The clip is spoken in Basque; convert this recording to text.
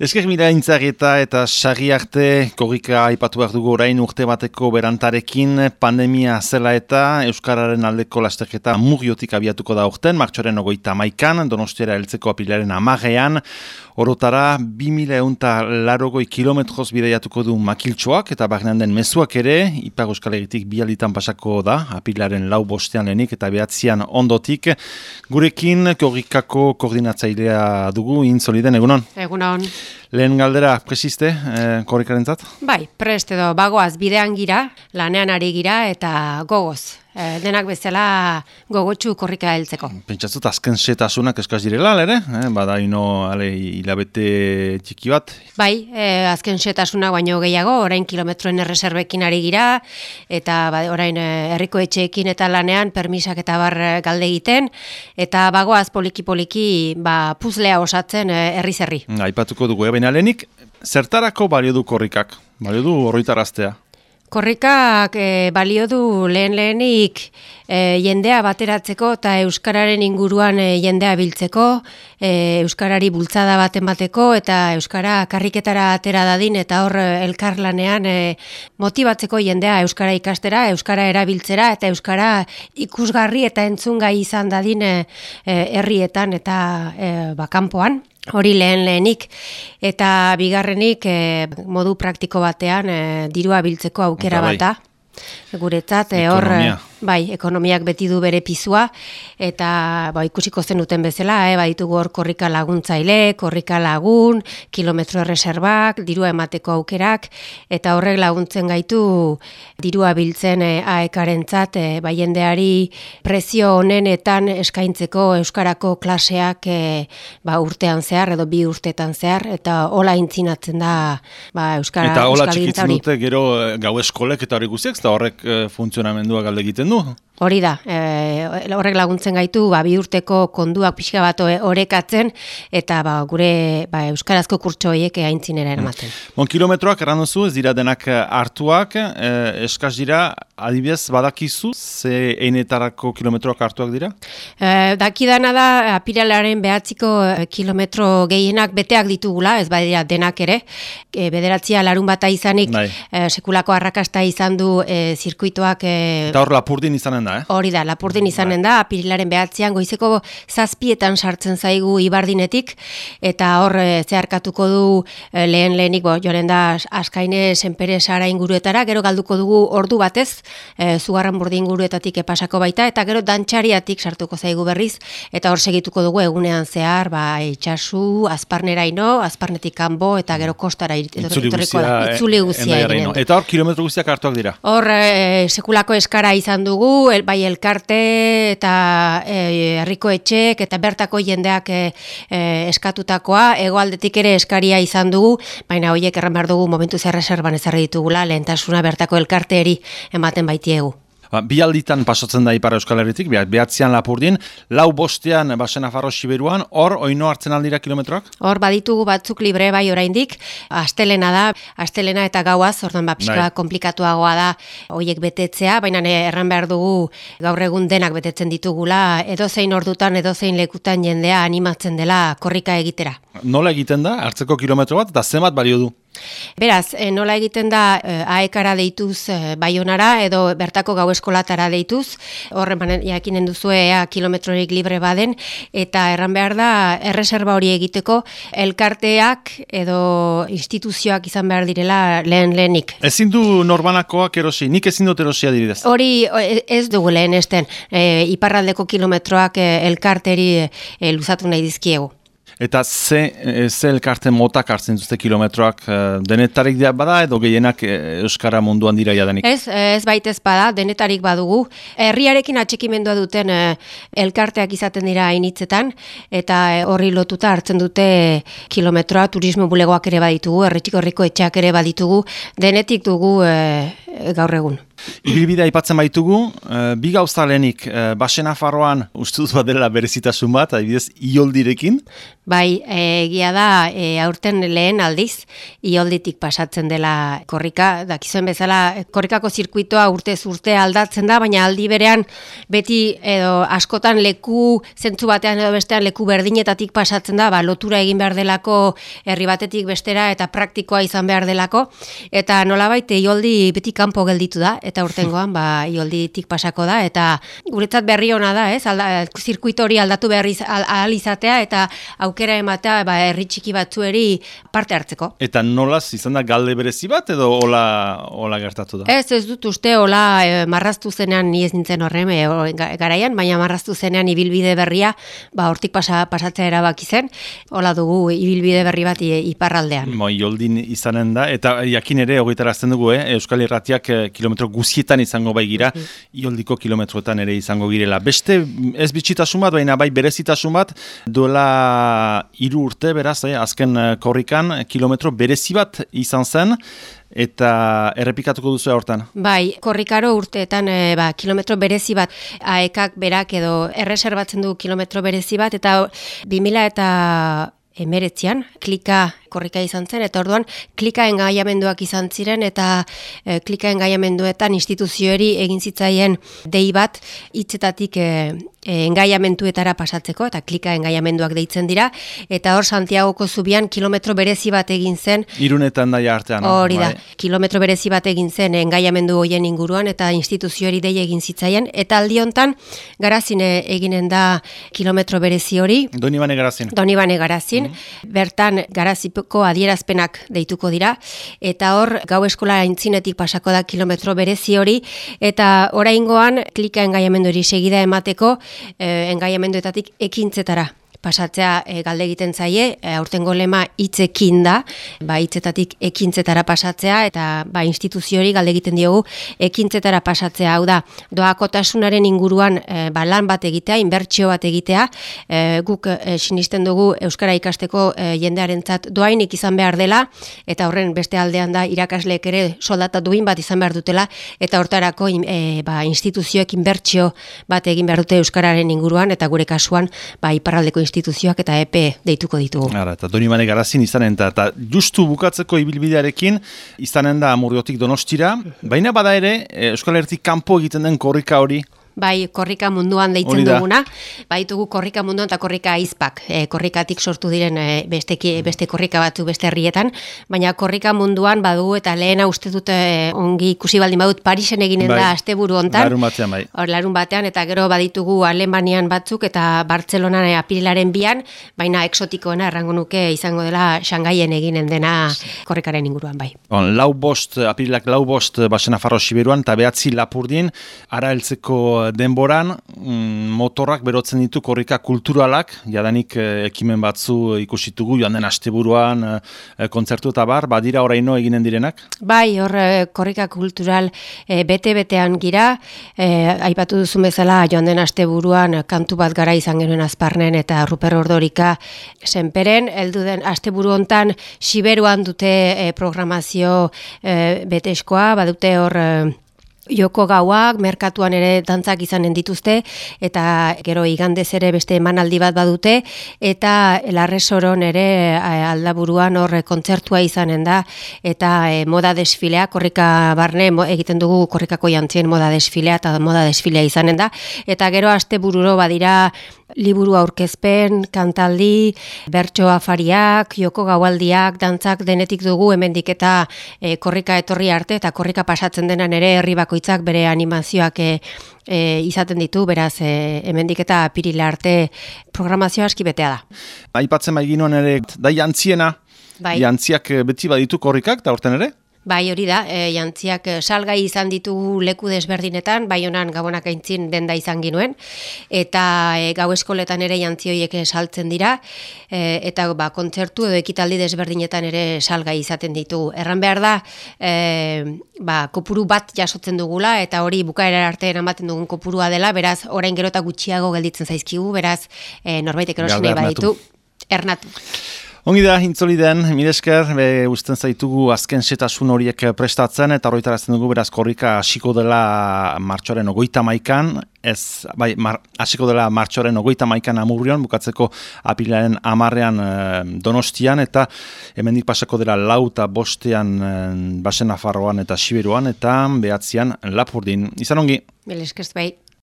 Esker mila intzageta eta sari arte korrika aipatu behar dugu orain urte bateko berantarekin pandemia zela eta Euskararen aldeko lasterketa mugiotik abiatuko da urten, martxoren ogoita maikan, donostiara heltzeko apilaren amagean, orotara 2000 eunta larogoi kilometroz bideiatuko du makiltxoak eta bagnean den mezuak ere, ipar Euskal Herritik bialitan pasako da, apilaren lau bostean lehenik eta behatzean ondotik, gurekin korrikako koordinatzailea dugu, insoliden, egunon? Egunon. Lehen galdera, presiste, eh, korrikaren zat? Bai, prest edo, bagoaz bidean gira, lanean ari gira eta gogoz. E, denak bezala gogotsu korrika heltzeko. Pentsatzut, azken setasunak eskaz direla, ere? Eh, bada ino, ale, hilabete txiki bat? Bai, e, azken setasunak baino gehiago, orain kilometroen erreserbekin ari gira, eta ba, orain herriko etxeekin eta lanean permisak eta bar galde egiten, eta bagoaz poliki-poliki ba, puzlea osatzen herri-zerri. Aipatuko dugu, eh? baina lehenik, zertarako balio du korrikak? Balio du horritaraztea? Korrikak e, balio du lehen lehenik e, jendea bateratzeko eta Euskararen inguruan e, jendea biltzeko, e, Euskarari bultzada baten bateko eta Euskara karriketara atera dadin eta hor elkarlanean e, motibatzeko jendea Euskara ikastera, Euskara erabiltzera eta Euskara ikusgarri eta entzungai izan dadin herrietan eta e, bakanpoan. Hori lehen lehenik eta bigarrenik eh, modu praktiko batean e, dirua biltzeko aukera bai. bata. Guretzat, hor, bai, ekonomiak beti du bere pizua, eta ba, ikusiko zenuten bezala, eh, baditugu hor korrika laguntzaile, korrika lagun, kilometro reservak, dirua emateko aukerak, eta horrek laguntzen gaitu dirua biltzen eh, aekaren zat, eh, bai jendeari prezio honenetan eskaintzeko Euskarako klaseak eh, ba, urtean zehar, edo bi urtetan zehar, eta hola intzinatzen da ba, Euskara Eta hola txikitzen dute gero eh, gau eskolek eta hori guztiak, eta horrek e, funtzionamendua galde egiten du? Hori da, e, horrek laguntzen gaitu, ba, bi urteko konduak pixka bat orekatzen, eta ba, gure ba, Euskarazko kurtso horiek haintzinera eramaten. Mm. Bon, kilometroak erranduzu, ez dira denak hartuak, e, eskaz dira, adibidez, badakizu, ze einetarako kilometroak hartuak dira? E, dakidana da, apiralaren behatziko kilometro gehienak beteak ditugula, ez badira denak ere, e, bederatzia larun bata izanik, e, sekulako arrakasta izan du e, zirkuitoak... E, eta hor lapurdin izanen da? Eh? Hori da, lapurdin izanen bai. da, apirilaren behatzean, goizeko zazpietan sartzen zaigu ibardinetik, eta hor e, zeharkatuko du e, lehen lehenik, bo, joren da, askaine senpere sara inguruetara, gero galduko dugu ordu batez, e, zugarran burdi inguruetatik epasako baita, eta gero dantxariatik sartuko zaigu berriz, eta hor segituko dugu egunean zehar, ba, itxasu, azparnera ino, azparnetik kanbo, eta gero kostara itzuli guzia, Eta hor kilometro guztiak hartuak dira? Hor, e, sekulako eskara izan dugu, bai elkarte eta e, herriko etxek eta bertako jendeak e, e, eskatutakoa, egoaldetik ere eskaria izan dugu, baina horiek erran behar dugu momentu zer reserban ezarri ditugula, lehentasuna bertako elkarteeri ematen baitiegu. Ba, bi alditan pasatzen da Ipar Euskal Herritik, behatzean lapurdin, lau bostean basen afarro siberuan, hor, oino hartzen aldira kilometroak? Hor, baditugu batzuk libre bai oraindik, astelena da, astelena eta gauaz, ordan ba, pixka bai. komplikatuagoa da, hoiek betetzea, baina erran behar dugu gaur egun denak betetzen ditugula, edozein ordutan, edozein lekutan jendea animatzen dela korrika egitera. Nola egiten da, hartzeko kilometro bat, eta zemat balio du? Beraz, e, nola egiten da e, aekara deituz e, baionara edo bertako gau eskolatara deituz, horren jakinen duzu ea kilometrorik libre baden, eta erran behar da erreserba hori egiteko elkarteak edo instituzioak izan behar direla lehen lehenik. Ezin du norbanakoak erosi, nik ezin dut erosia diridez? Hori ez dugu lehen esten, e, iparraldeko kilometroak elkarteri e, luzatu nahi dizkiegu. Eta ze, e, ze elkarte motak hartzen duzte kilometroak e, denetarik dira bada edo gehienak e, Euskara munduan dira jadanik? Ez, ez baitez bada, denetarik badugu. Herriarekin atxekimendua duten elkarteak izaten dira hainitzetan eta horri lotuta hartzen dute kilometroa turismo bulegoak ere baditugu, erretxiko herriko etxeak ere baditugu, denetik dugu gaur egun. Ibilbidea aipatzen baitugu, uh, bi gauza lehenik, uh, Basena Farroan uste badela berezitasun bat, adibidez, ioldirekin? Bai, egia da, e, aurten lehen aldiz, iolditik pasatzen dela korrika, dakizuen bezala, korrikako zirkuitoa urtez urte aldatzen da, baina aldi berean beti edo askotan leku, zentzu batean edo bestean leku berdinetatik pasatzen da, ba, lotura egin behar delako herri batetik bestera eta praktikoa izan behar delako, eta nolabait ioldi beti kanpo gelditu da, eta urtengoan ba, iolditik pasako da, eta guretzat berri ona da, ez, alda, zirkuito hori aldatu behar ahal izatea, eta auk aukera ematea ba, herri txiki batzueri parte hartzeko. Eta nolaz izan da galde berezi bat edo hola, hola gertatu da? Ez, ez dut uste hola e, marraztu zenean ni ez nintzen horrem e, garaian, baina marraztu zenean ibilbide berria ba, hortik pasa, pasatzea erabaki zen, hola dugu ibilbide berri bat iparraldean. Mo, ioldin izanen da, eta jakin ere hogeitarazten dugu, eh? Euskal Irratiak eh, kilometro guzietan izango bai gira, ioldiko kilometroetan ere izango girela. Beste ez bitxitasun bat, baina bai berezitasun bat, duela hiru urte beraz, eh, azken eh, korrikan kilometro berezi bat izan zen eta errepikatuko duzu hortan. Bai, korrikaro urteetan e, ba, kilometro berezi bat aekak berak edo erreserbatzen du kilometro berezi bat eta 2000 eta emeretzian, klika korrika izan zen, eta orduan klika engaiamenduak izan ziren, eta e, klika engaiamenduetan instituzioeri egin zitzaien dei bat hitzetatik e, e, engaiamentuetara pasatzeko, eta klika engaiamenduak deitzen dira, eta hor Santiagoko zubian kilometro berezi bat egin zen. Irunetan daia artean. Hori da, bai. kilometro berezi bat egin zen engaiamendu hoien inguruan, eta instituzioari dei egin zitzaien, eta aldi hontan garazine eginen da kilometro berezi hori. Doni bane garazin. Doni bane garazin. Mm Bertan garazipeko adierazpenak deituko dira, eta hor gau eskola aintzinetik pasako da kilometro berezi hori, eta oraingoan klika engaiamendu segida emateko, eh, engaiamenduetatik ekintzetara pasatzea e, galde egiten zaie, e, aurtengo lema hitzekin da, ba hitzetatik ekintzetara pasatzea eta ba instituziori galde egiten diogu ekintzetara pasatzea, hau da, doakotasunaren inguruan e, ba, lan bat egitea, inbertsio bat egitea, e, guk e, sinisten dugu euskara ikasteko e, jendearentzat doainik izan behar dela eta horren beste aldean da irakasleek ere soldata duin bat izan behar dutela eta hortarako e, ba, instituzioek inbertsio bat egin behar dute euskararen inguruan eta gure kasuan ba iparraldeko instituzioak eta EPE deituko ditugu. Ara, eta doni mane garazin izanen, eta, eta justu bukatzeko ibilbidearekin izanen da amurriotik donostira, baina bada ere, Euskal Hertik kanpo egiten den korrika hori, bai korrika munduan deitzen duguna, bai dugu korrika munduan eta korrika izpak, e, korrikatik sortu diren e, beste, beste korrika batzu beste herrietan, baina korrika munduan badugu eta lehena uste dut e, ongi ikusi baldin badut Parisen eginen bai. da asteburu hontan. Larun batean bai. Hor larun batean eta gero baditugu Alemanian batzuk eta Bartzelonan e, apirilaren bian, baina eksotikoena errango nuke izango dela Shangaien eginen dena korrikaren inguruan bai. On, lau bost, apirilak lau bost basena farro siberuan eta behatzi lapurdin, ara heltzeko denboran mm, motorrak berotzen ditu korrika kulturalak, jadanik eh, ekimen batzu ikusitugu, joan den asteburuan eh, kontzertu eta bar, badira oraino eginen direnak? Bai, hor eh, korrika kultural bete-betean gira, aipatu duzu bezala joan den asteburuan kantu bat gara izan genuen azparnen eta ruper ordorika senperen, heldu den asteburu hontan siberuan dute programazio betezkoa, badute hor joko gauak, merkatuan ere dantzak izanen dituzte, eta gero igandez ere beste emanaldi bat badute, eta larresoron ere eh, aldaburuan hor kontzertua izanen da, eta e, moda desfilea, korrika barne egiten dugu korrikako jantzien moda desfilea, eta moda desfilea izanen da, eta gero aste bururo badira liburu aurkezpen, kantaldi, bertso afariak, joko gaualdiak, dantzak denetik dugu hemendik eta e, korrika etorri arte eta korrika pasatzen denan ere herri bakoitzak bere animazioak e, e, izaten ditu, beraz e, hemendik eta pirila arte programazio aski betea da. Aipatzen bai ere, da jantziena, bai. jantziak beti baditu korrikak, da horten ere? Bai, hori da, e, jantziak e, salgai izan ditu leku desberdinetan, bai honan gabonak aintzin denda izan ginuen, eta e, gau eskoletan ere jantzioiek saltzen dira, e, eta ba, kontzertu edo ekitaldi desberdinetan ere salgai izaten ditu. Erran behar da, e, ba, kopuru bat jasotzen dugula, eta hori bukaera arte eramaten dugun kopurua dela, beraz, orain gero eta gutxiago gelditzen zaizkigu, beraz, e, norbaitek erosinei baditu, ernatu. Ongi da, intzoli den, miresker, be, usten zaitugu azken setasun horiek prestatzen, eta horretarazten dugu beraz korrika hasiko dela martxoaren ogoita maikan, ez, bai, hasiko dela martxoaren ogoita maikan amurrion, bukatzeko apilaren amarrean e, donostian, eta hemendik pasako dela lauta bostean e, basen afarroan eta siberuan, eta behatzean lapurdin. Izan ongi? Mileskers, bai.